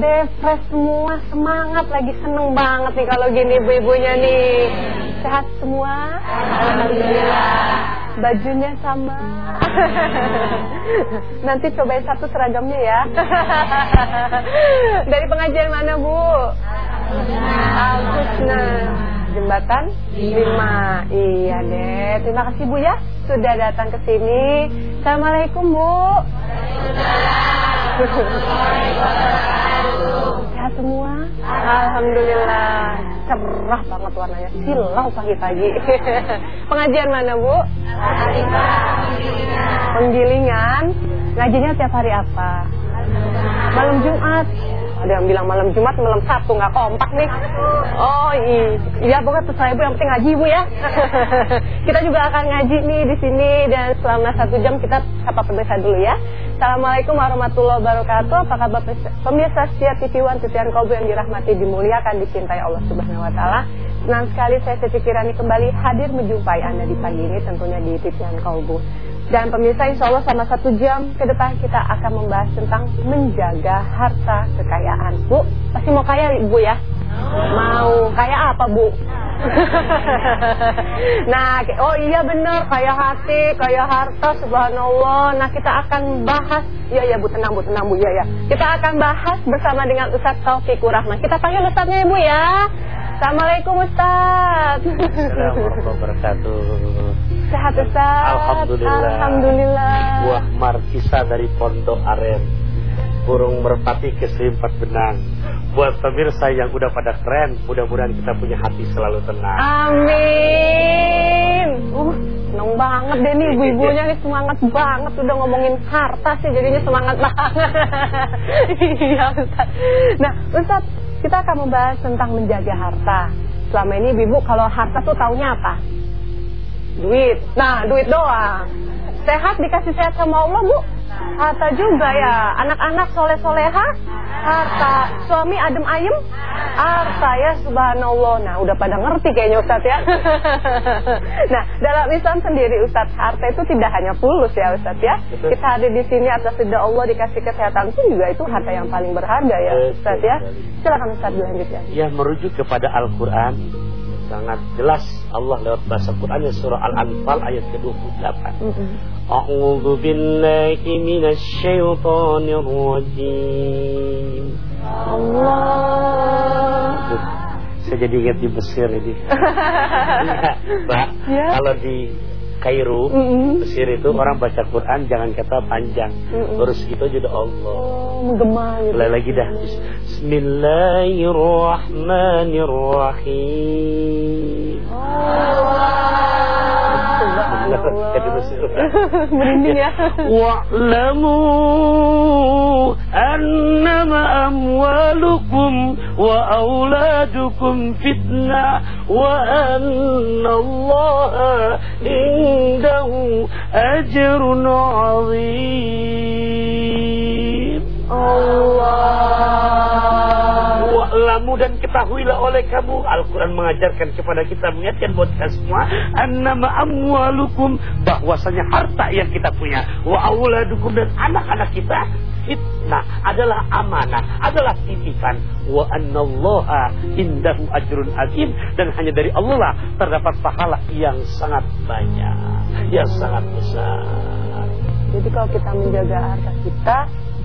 deh, fresh semua, semangat lagi seneng banget nih kalau gini ibu-ibunya nih. Sehat semua? Alhamdulillah. Bajunya sama. Nanti cobain satu seragamnya ya. Dari pengajian mana Bu? Al-Husna. Jembatan lima. Iya deh. Terima kasih Bu ya sudah datang ke sini. Assalamualaikum Bu. Sehat semua? Alhamdulillah. Cerah banget warnanya. Silau pagi-pagi. Pengajian mana Bu? Penggilingan. Ngajinya tiap hari apa? Malam Jumat. Ada yang bilang malam Jumat, malam Sabtu nggak kompak nih. Oh iya, pokoknya terserah ibu yang penting ngaji ibu ya. kita juga akan ngaji nih di sini dan selama satu jam kita sapa pemirsa dulu ya. Assalamualaikum warahmatullahi wabarakatuh. Apa kabar pemirsa setia TV One Titian Kolbu yang dirahmati, dimuliakan, dicintai Allah Subhanahu Wa Taala. Senang sekali saya Siti Kirani kembali hadir menjumpai Anda di pagi ini tentunya di Titian Kolbu. Dan pemirsa insya Allah sama satu jam ke depan kita akan membahas tentang menjaga harta kekayaan. Bu, pasti mau kaya Bu ya? Mau. Kaya apa Bu? nah, oh iya benar, kaya hati, kaya harta, subhanallah. Nah, kita akan bahas, ya ya Bu, tenang Bu, tenang Bu, ya ya. Kita akan bahas bersama dengan Ustadz Taufikur Rahman. Kita panggil Ustadznya ya Bu ya. Assalamualaikum Ustaz. Assalamualaikum warahmatullahi wabarakatuh. Sehat Ustaz. Alhamdulillah. Alhamdulillah. Buah markisa dari Pondok Aren. Burung merpati ke selimpat benang. Buat pemirsa yang udah pada keren, mudah-mudahan kita punya hati selalu tenang. Amin. Uh, seneng banget deh nih ibu-ibunya nih semangat banget udah ngomongin harta sih jadinya semangat banget. iya Ustaz. Nah, Ustaz, kita akan membahas tentang menjaga harta. Selama ini ibu kalau harta tuh taunya apa? Duit. Nah, duit doang. Sehat dikasih sehat sama Allah, Bu. Harta juga ya. Anak-anak soleh-soleha, harta. Suami adem ayem, harta ya subhanallah. Nah, udah pada ngerti kayaknya Ustaz ya. nah, dalam Islam sendiri Ustaz, harta itu tidak hanya fulus ya Ustaz ya. Kita hadir di sini atas ridha Allah dikasih kesehatan pun juga itu harta yang paling berharga ya Ustaz ya. Silakan Ustaz dilanjutkan. Ya, merujuk kepada Al-Qur'an sangat jelas Allah lewat bahasa Qurannya surah Al-Anfal ayat ke-28. A'udzu billahi minasy syaithanir rajim. Allah. Saya jadi ingat di Mesir ini. Mbak, Ya. kalau di Kairu, mm. Mesir itu orang baca Quran jangan kata panjang, mm -hmm. juga gitu Allah. Oh. Mulai lagi dah. Bismillahirrahmanirrahim. Merinding ya. Wa'lamu annama amwalukum wa auladukum fitnah وأن الله عنده أجر عظيم Allah. Wa'lamu dan ketahuilah oleh kamu Al-Quran mengajarkan kepada kita Mengingatkan buat kita semua Annama amwalukum Bahwasanya harta yang kita punya Wa awladukum dan anak-anak kita Fitnah adalah amanah Adalah titipan Wa annallaha indahu ajrun azim Dan hanya dari Allah lah Terdapat pahala yang sangat banyak Yang sangat besar Jadi kalau kita menjaga harta kita,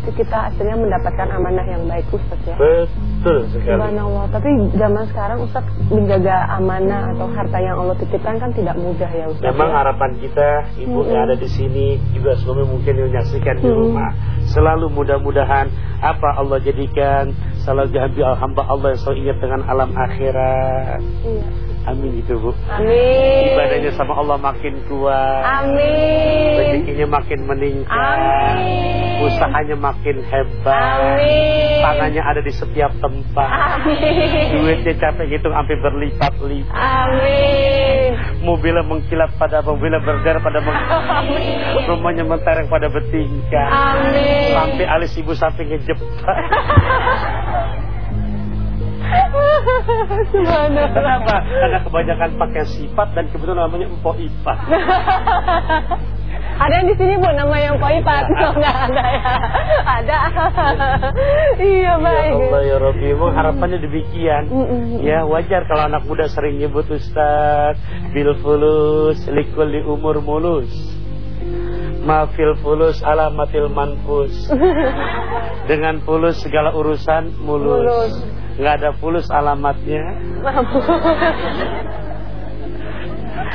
itu kita akhirnya mendapatkan amanah yang baik Ustaz ya. Betul sekali Subhanallah. Tapi zaman sekarang Ustaz menjaga amanah atau harta yang Allah titipkan kan tidak mudah ya Ustaz. Memang ya? harapan kita ibu Mm-mm. yang ada di sini juga suami mungkin yang menyaksikan di Mm-mm. rumah selalu mudah-mudahan apa Allah jadikan selalu diambil hamba Allah yang selalu ingat dengan alam akhirat. Iya. Amin gitu bu. Amin. Ibadahnya sama Allah makin kuat. Amin. Rezekinya makin meningkat. Amin. Usahanya makin hebat. Amin. Tangannya ada di setiap tempat. Amin. Duitnya capek hitung sampai berlipat-lipat. Amin. Mobilnya mengkilat pada mobilnya berder pada meng... rumahnya mentereng pada bertingkah Amin. sampai alis ibu sampingnya jepang Subhanallah. kenapa? karena kebanyakan pakai sifat dan kebetulan namanya empok ipat Ada yang di sini bu nama yang Koipat? Oh, nggak ada ya. Ada. iya baik. Ya Allah ya Rabbi, emang harapannya demikian. Ya wajar kalau anak muda sering nyebut Ustaz bil fulus likul di umur mulus. Mafil fulus alamatil manfus. Dengan fulus segala urusan mulus. mulus. Nggak ada fulus alamatnya.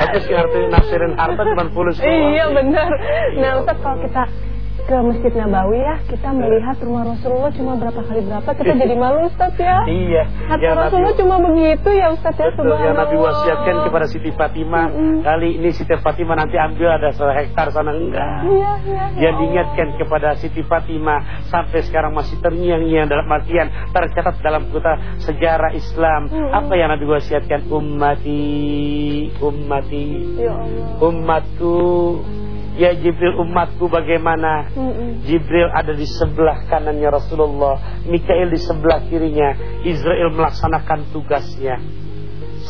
Tapi arti nafsirin harta cuma fulus. Iya benar. Nah Ustaz kalau kita ke Masjid Nabawi ya, kita melihat rumah Rasulullah cuma berapa kali berapa, kita jadi malu Ustaz ya. Iya. Hati ya, Rasulullah Nabi, cuma begitu ya Ustaz ya. Betul, ya Nabi wasiatkan kepada Siti Fatimah, mm -hmm. kali ini Siti Fatimah nanti ambil ada hektar sana enggak. Iya, iya. Ya Dia diingatkan kepada Siti Fatimah sampai sekarang masih terngiang-ngiang dalam artian tercatat dalam kota sejarah Islam. Mm -hmm. Apa yang Nabi wasiatkan? Ummati, ummati, ya Allah. umatku Ya Jibril umatku bagaimana? Jibril ada di sebelah kanannya Rasulullah Mikail di sebelah kirinya. Israel melaksanakan tugasnya.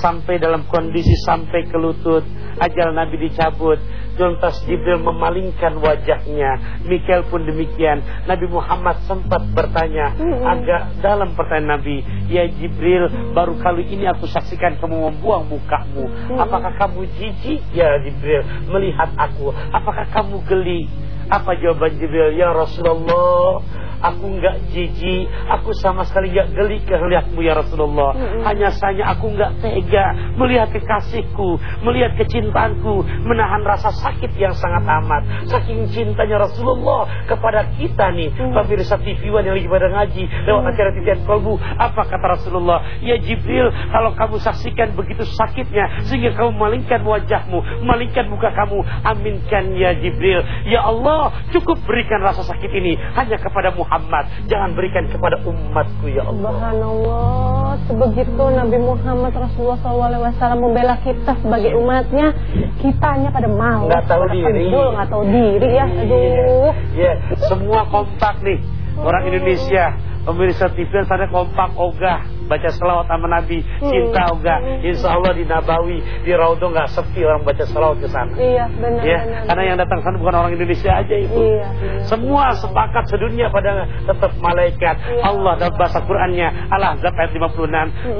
Sampai dalam kondisi sampai ke lutut Ajal Nabi dicabut. Tuntas Jibril memalingkan wajahnya. Mikael pun demikian. Nabi Muhammad sempat bertanya Agak dalam pertanyaan Nabi Ya Jibril baru kali ini aku saksikan kamu membuang mukamu. Apakah kamu jijik? Ya Jibril melihat aku. Apakah kamu geli? Apa jawaban Jibril? Ya Rasulullah Aku enggak jijik, aku sama sekali enggak geli melihatmu ya Rasulullah. Hanya saja aku enggak tega melihat kekasihku, melihat kecintaanku, menahan rasa sakit yang sangat amat. Saking cintanya Rasulullah kepada kita nih, mm-hmm. pemirsa TV One yang lagi pada ngaji lewat acara titian kolbu. Apa kata Rasulullah? Ya Jibril, kalau kamu saksikan begitu sakitnya sehingga kamu malingkan wajahmu, malingkan muka kamu, aminkan ya Jibril. Ya Allah, cukup berikan rasa sakit ini hanya kepada Muhammad Muhammad. Jangan berikan kepada umatku ya Allah. Subhanallah. Sebegitu Nabi Muhammad Rasulullah SAW membela kita sebagai umatnya Kitanya pada malu Gak tahu diri. Gak tahu diri ya. Aduh. Yeah. Semua kompak nih Orang Indonesia Pemirsa TV sana kompak ogah. Baca selawat sama Nabi cinta enggak insya Allah di Nabawi di Raudo enggak sepi orang baca selawat ke sana. Iya benar ya benar, karena yang datang sana bukan orang Indonesia aja itu. Iya, iya. semua sepakat sedunia pada tetap malaikat. Iya. Allah dalam bahasa Qurannya Al-Ahzab ayat 56 hmm.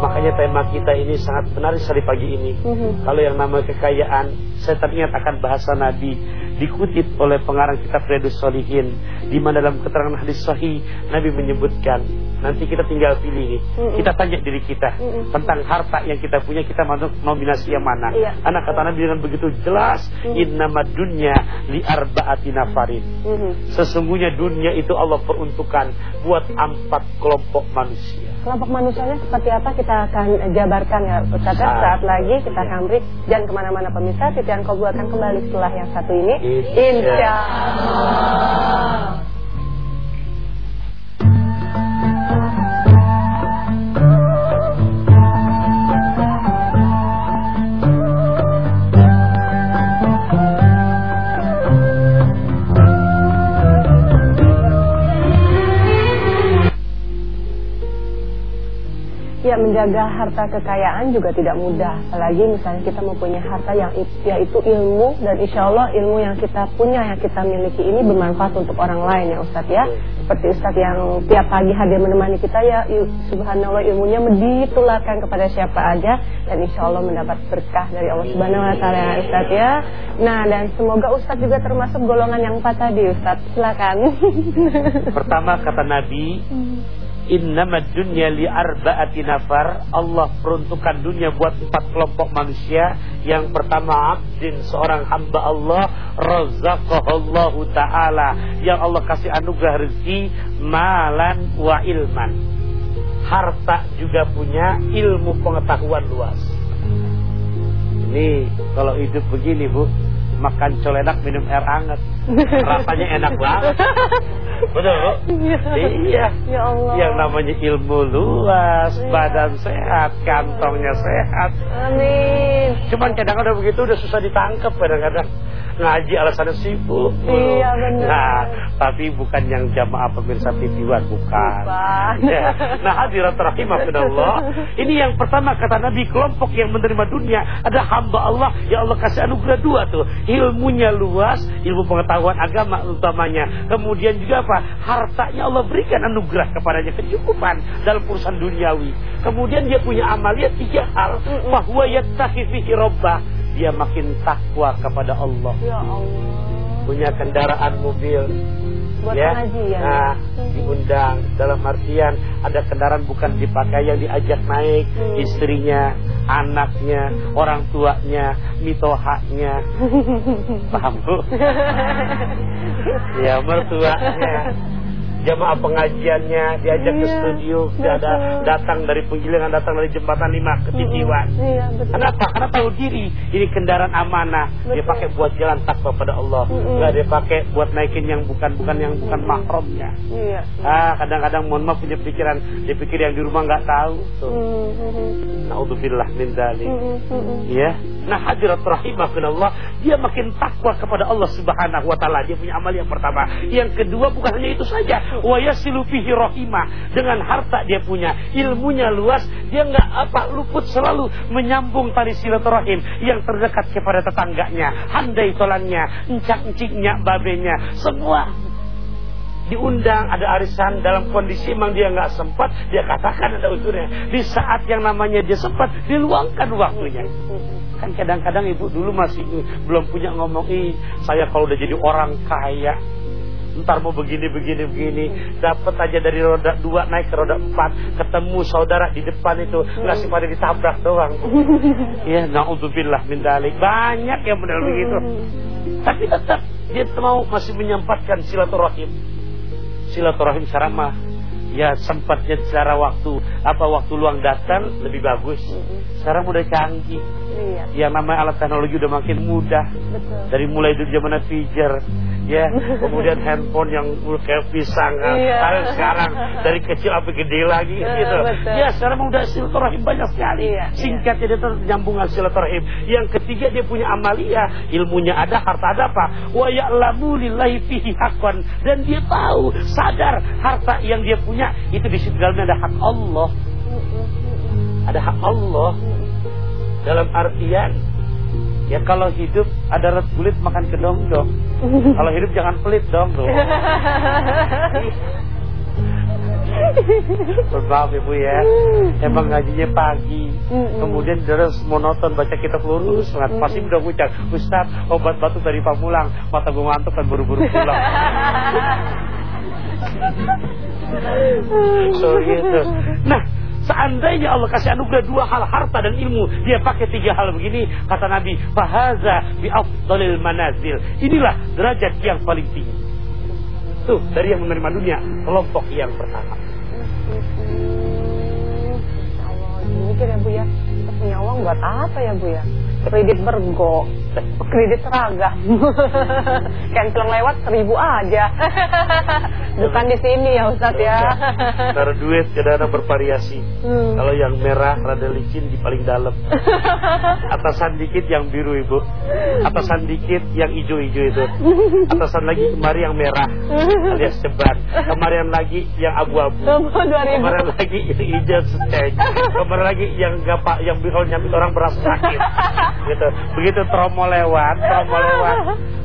Makanya tema kita ini sangat menarik sekali pagi ini. Mm -hmm. Kalau yang nama kekayaan, saya teringat akan bahasa Nabi dikutip oleh pengarang kitab Redus Solihin di mana dalam keterangan hadis sahih Nabi menyebutkan nanti kita tinggal pilih nih mm -mm. kita tanya diri kita mm -mm. tentang harta yang kita punya kita masuk nominasi yang mana iya. anak kata Nabi dengan begitu jelas mm -hmm. innama dunya li arbaati nafarin mm -hmm. sesungguhnya dunia itu Allah peruntukkan buat empat kelompok manusia kelompok manusianya seperti apa kita akan jabarkan ya Ustaz ya. saat lagi kita akan break jangan ke mana-mana pemirsa Titian Kobu akan kembali setelah yang satu ini Insya Allah. Menjaga harta kekayaan juga tidak mudah. Apalagi misalnya kita mempunyai harta yang yaitu ilmu Dan insya Allah ilmu yang kita punya, yang kita miliki ini bermanfaat untuk orang lain ya Ustadz ya. Seperti Ustadz yang tiap pagi hadir menemani kita ya Subhanallah ilmunya ditularkan kepada siapa aja Dan insya Allah mendapat berkah dari Allah Subhanahu Wa Taala ya Ustadz ya. Nah dan semoga Ustadz juga termasuk golongan yang empat tadi Ustadz. Silakan. Pertama kata Nabi hmm. Innamad dunya li arba'ati nafar. Allah peruntukkan dunia buat empat kelompok manusia. Yang pertama abdin seorang hamba Allah. Razaqahallahu ta'ala. Yang Allah kasih anugerah rezeki Malan wa ilman. Harta juga punya ilmu pengetahuan luas. Ini kalau hidup begini bu makan colenak minum air hangat. Rasanya enak banget Betul, Bu? Iya. Iya. Ya Allah. Yang namanya ilmu luas, Iya. badan sehat, kantongnya sehat. Amin. Cuman kadang-kadang begitu udah susah ditangkap kadang-kadang. Ngaji alasannya sibuk. Iya, benar. Nah, tapi bukan yang jamaah pemirsa TV-an, bukan. Bukan. Ya. Nah, hadirat rahimakumullah. Ini yang pertama kata Nabi, kelompok yang menerima dunia ada hamba Allah ya Allah kasih anugerah dua tuh. Ilmunya luas, ilmu pengetahuan agama utamanya. Kemudian juga apa? Hartanya Allah berikan anugerah kepadanya kecukupan dalam urusan duniawi. Kemudian dia punya amalia tiga hal. Bahwa yattaqi fihi rabbah. Dia makin takwa kepada Allah. Ya Allah. Punya kendaraan mobil, Buat ya. pengajian. Nah, diundang dalam artian ada kendaraan bukan dipakai yang diajak naik Hmm. istrinya, anaknya, orang tuanya, mitohaknya. Paham Bu? ya, mertuanya. Jamaah pengajiannya diajak ke Iya, studio, betul. ada datang dari penggilingan, datang dari jembatan lima ke Titiwan. Iya, betul. Kenapa? Karena tahu diri ini kendaraan amanah. Dia Betul. pakai buat jalan takwa pada Allah. Mm-mm. Enggak dia pakai buat naikin yang bukan bukan yang bukan mahramnya. Iya. Ah, kadang-kadang mohon maaf punya pikiran, dia pikir yang di rumah nggak tahu. Tuh. Hmm, hmm, hmm. Naudzubillah min dzalik. Hmm, hmm, hmm. Ya. Nah, hadirat rahimakumullah, dia makin takwa kepada Allah Subhanahu wa taala. Dia punya amal yang pertama. Yang kedua bukan hanya itu saja, wa yasilu fihi. Dengan harta dia punya, ilmunya luas, dia nggak apa luput selalu menyambung tali silaturahim yang terdekat kepada tetangganya, handai tolannya, encak-enciknya, babenya, semua diundang ada arisan dalam kondisi emang dia nggak sempat. Dia katakan ada unsurnya di saat yang namanya dia sempat diluangkan waktunya. Kan kadang-kadang ibu dulu masih belum punya ngomong ih saya kalau udah jadi orang kaya ntar mau begini begini begini. Dapat aja dari roda dua naik ke roda empat. Ketemu saudara di depan itu. Nggak sih pada ditabrak doang. Ya naudzubillah min dalik. Banyak yang benar begitu. Tapi tetap dia mau masih menyempatkan silaturahim. Silaturahim secara mah ya sempatnya secara waktu. Apa waktu luang datang lebih bagus. Sekarang udah canggih. Iya. yang namanya alat teknologi udah makin mudah. Betul. dari mulai dari zaman pager ya. Kemudian handphone yang kayak pisang kan. Iya. Sekarang- dari kecil sampai gede lagi Eh, gitu. betul. ya sekarang udah silaturahim banyak sekali. Iya, singkatnya dia terus nyambungan silaturahim. Yang ketiga dia punya amalia. Ilmunya ada harta ada apa? Wa ya'lamu lillahi fihi haqqan. Dan dia tahu sadar harta yang dia punya itu di situ dalamnya ada hak Allah. Ada hak Allah. Dalam artian ya kalau hidup ada red kulit makan kedong-dong kalau hidup jangan pelit dong tuh Maaf ibu ya. Emang ngajinya pagi. Kemudian terus monoton baca kitab lurus. Banget Pasti udah ngucap Ustaz obat batuk dari Pamulang Mata gue ngantuk kan buru-buru pulang. So gitu. Nah Seandainya Allah kasih anugerah dua hal harta dan ilmu, dia pakai tiga hal begini, kata Nabi, fahaza bi afdalil manazil. Inilah derajat yang paling tinggi. Tuh, dari yang menerima dunia, kelompok yang pertama. Mikir ya Bu ya. Kita punya uang buat apa ya Bu ya? Kredit bergo, kredit seragam. Cancel lewat seribu aja. Bukan di sini ya Ustadz ya. Taruh duit kadang-kadang bervariasi. Hmm. Kalau yang merah rada licin di paling dalam. Atasan dikit yang biru ibu. Atasan dikit yang hijau-hijau itu. Atasan lagi kemarin yang merah alias ceban. Kemarin lagi yang abu-abu. Tunggu 2000. Kemarin lagi yang hijau seteng. Kemarin lagi yang gak pak yang kalau nyambit orang berasa sakit. Gitu. Begitu tromo lewat, tromo lewat.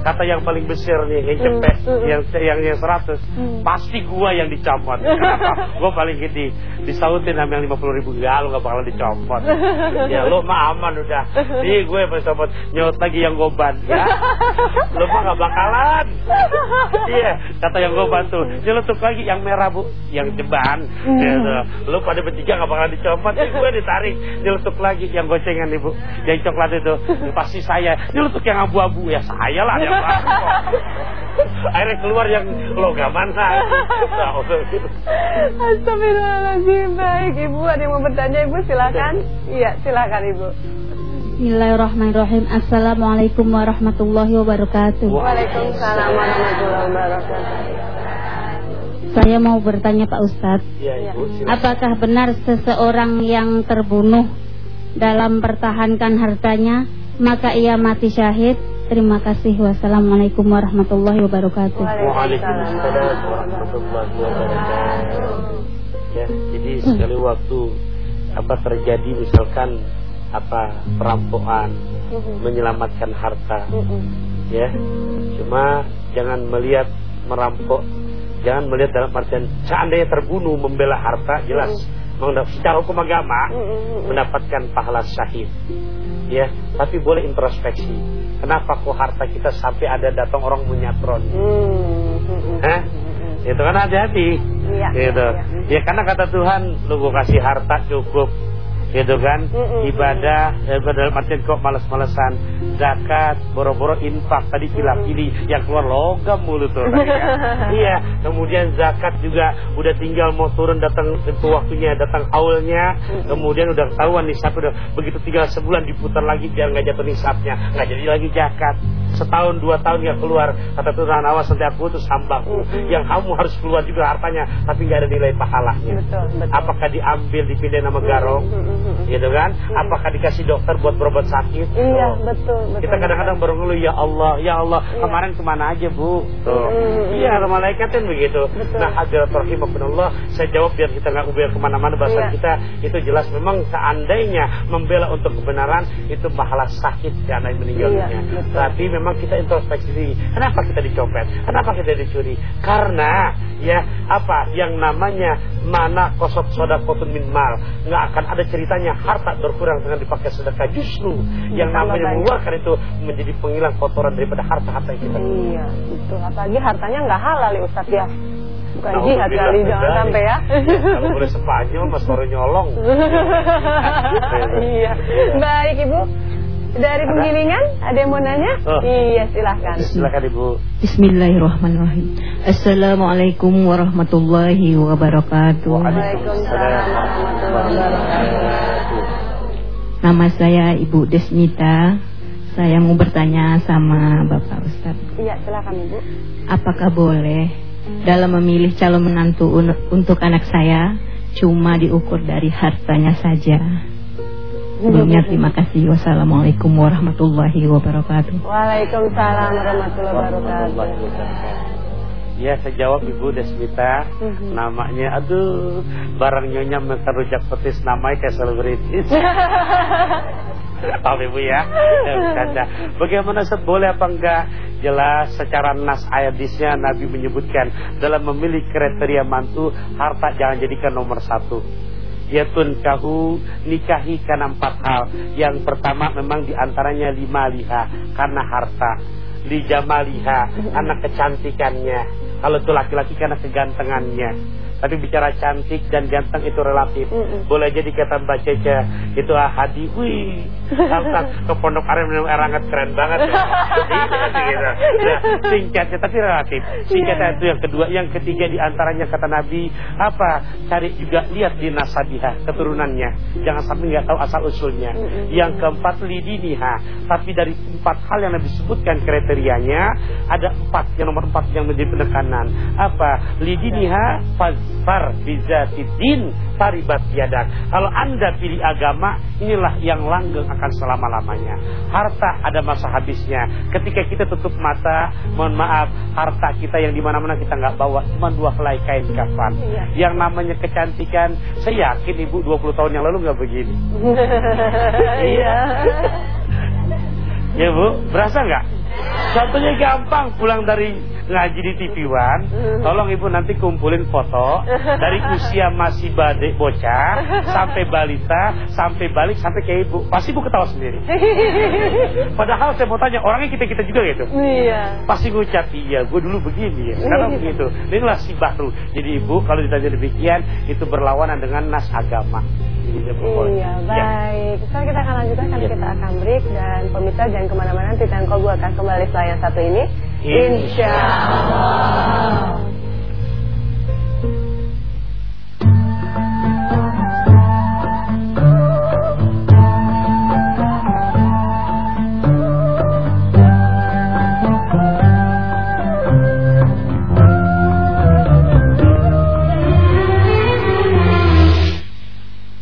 Kata yang paling besar nih, yang cepet, yang yang yang 100 pasti gua yang dicopot. Kenapa? Gua paling gede. Disautin sama yang 50 ribu enggak, lu gak bakalan dicopot. Ya lu mah aman udah. Nih gue yang copot, nyaut lagi yang goban ya. Lu mah gak bakalan. Iya, kata yang goban tuh. Nyelutuk lagi yang merah bu, yang jeban. Gitu. Lu pada bertiga gak bakalan dicopot, nih gue ditarik. Nyelutuk lagi yang gocengan ibu, yang coklat itu. Pasti saya. Nyelutuk yang abu-abu. Ya saya lah yang abu. Akhirnya keluar yang logaman nah. Astagfirullahaladzim. Baik Ibu ada yang mau bertanya Ibu? Silakan. Iya silakan Ibu. Bismillahirrahmanirrahim. Assalamualaikum warahmatullahi wabarakatuh. Waalaikumsalam warahmatullahi wabarakatuh. Saya mau bertanya Pak Ustadz, Ya, Ibu, apakah benar seseorang yang terbunuh dalam pertahankan hartanya, maka ia mati syahid? Terima kasih. Wassalamualaikum warahmatullahi wabarakatuh. Waalaikumsalam warahmatullahi wabarakatuh. Ya, jadi sekali waktu apa terjadi misalkan apa perampokan, menyelamatkan harta, ya. Cuma jangan melihat merampok, jangan melihat dalam artian seandainya terbunuh membela harta jelas secara hukum agama mendapatkan pahala syahid. Ya, tapi boleh introspeksi. Kenapa kok harta kita sampai ada datang orang menyatron? Hah? Itu kan hati-hati. Iya, Gitu. iya, Ya karena kata Tuhan, lu gua kasih harta cukup. Gitu kan? Mm-mm. Ibadah, eh, dalam artian kok males-malesan. Zakat, boro-boro infak tadi pilih-pilih yang keluar logam mulu tuh kan. Iya, kemudian zakat juga udah tinggal mau turun datang itu waktunya datang haulnya. Kemudian udah ketahuan nisab udah begitu tinggal sebulan diputar lagi biar nggak jatuh nisabnya, nggak jadi lagi zakat. Setahun dua tahun nggak keluar kata Tuhan awas nanti aku itu hambaku yang kamu harus keluar juga hartanya tapi nggak ada nilai pahalanya. Betul, betul. Apakah diambil dipindah nama garong? Gitu kan? Apakah dikasih dokter buat berobat sakit? Iya, Tuh. betul, betul. Kita kadang-kadang baru ngeluh ya Allah, ya Allah, Iya. kemarin ke mana aja bu? Tuh. Iya, ada malaikat kan begitu. Betul. Nah, hadirat Allah, saya jawab biar kita nggak ubah ke mana-mana bahasa Iya. kita itu jelas memang seandainya membela untuk kebenaran itu pahala sakit karena meninggal Iya, betul. Tapi memang kita introspeksi diri. Kenapa kita dicopet? Kenapa kita dicuri? Karena ya apa yang namanya mana kosot sodakotun min mal nggak akan ada ceritanya harta berkurang dengan dipakai sedekah justru yang namanya mengeluarkan itu menjadi penghilang kotoran daripada harta-harta yang kita Iya, betul. Apalagi hartanya nggak halal ya Ustadz ya. Bukan Nah, jihad kali, jangan sampai ya. Kalau boleh Spanyol mas baru nyolong. iya. Baik Ibu. Dari penggilingan ada yang mau nanya? Oh. Iya, silahkan. Silakan Ibu. Bismillahirrahmanirrahim. Assalamualaikum warahmatullahi wabarakatuh. Waalaikumsalam warahmatullahi wabarakatuh. Nama saya Ibu Desmita. Saya mau bertanya sama Bapak Ustadz. Iya, silakan Ibu. Apakah boleh dalam memilih calon menantu un- untuk anak saya cuma diukur dari hartanya saja? Sebelumnya terima kasih. Wassalamualaikum warahmatullahi wabarakatuh. Waalaikumsalam warahmatullahi wabarakatuh. Ya saya jawab Ibu Desmita Mhm. Namanya aduh Barang nyonya makan rujak petis Namanya kayak selebritis Tahu Ibu ya Ya, bercanda. Bagaimana Ustaz boleh apa enggak Jelas secara nas ayatnya Nabi menyebutkan Dalam memilih kriteria mantu Harta jangan jadikan nomor satu Yatun kahu nikahi karena empat hal. Yang pertama memang di antaranya lima liha Karena harta. Lijamaliha Karena kecantikannya. Kalau itu laki-laki karena kegantengannya tapi bicara cantik dan ganteng itu relatif. Mm-mm. Boleh jadi kata Mbak Cece itu ah, hadi, wih, langsung ke pondok aren minum air hangat keren banget. Ya. Gitu, gitu. Nah, singkatnya tapi relatif. Singkatnya itu yang kedua, yang ketiga di antaranya kata Nabi apa? Cari juga lihat di nasabiha keturunannya. Jangan sampai nggak tahu asal usulnya. Mm-mm. Yang keempat lidiniha. Tapi dari empat hal yang Nabi sebutkan kriterianya ada empat yang nomor empat yang menjadi penekanan. Apa? Lidiniha fazfar bizatidin taribat yadak. Kalau anda pilih agama, inilah yang langgeng akan selama-lamanya. Harta ada masa habisnya. Ketika kita tutup mata, mohon maaf, harta kita yang di mana-mana kita nggak bawa, cuma dua helai kain kafan. Iya. Yang namanya kecantikan, saya yakin ibu 20 tahun yang lalu nggak begini. Iya. Ya bu, berasa nggak? Contohnya gampang pulang dari ngaji di TV One, tolong ibu nanti kumpulin foto dari usia masih badek bocah sampai balita sampai balik sampai ke ibu, pasti ibu ketawa sendiri. Padahal saya mau tanya orangnya kita kita juga gitu. Iya. Pasti ngucap iya, gue dulu begini ya. Sekarang begitu. Inilah si baru. Jadi ibu kalau ditanya demikian itu berlawanan dengan nas agama. Iya, Ya. baik. Sekarang kita akan lanjutkan karena Iya. kita akan break dan pemirsa jangan ke mana-mana. Titan Kolbu akan kembali setelah yang satu ini. Insya Allah.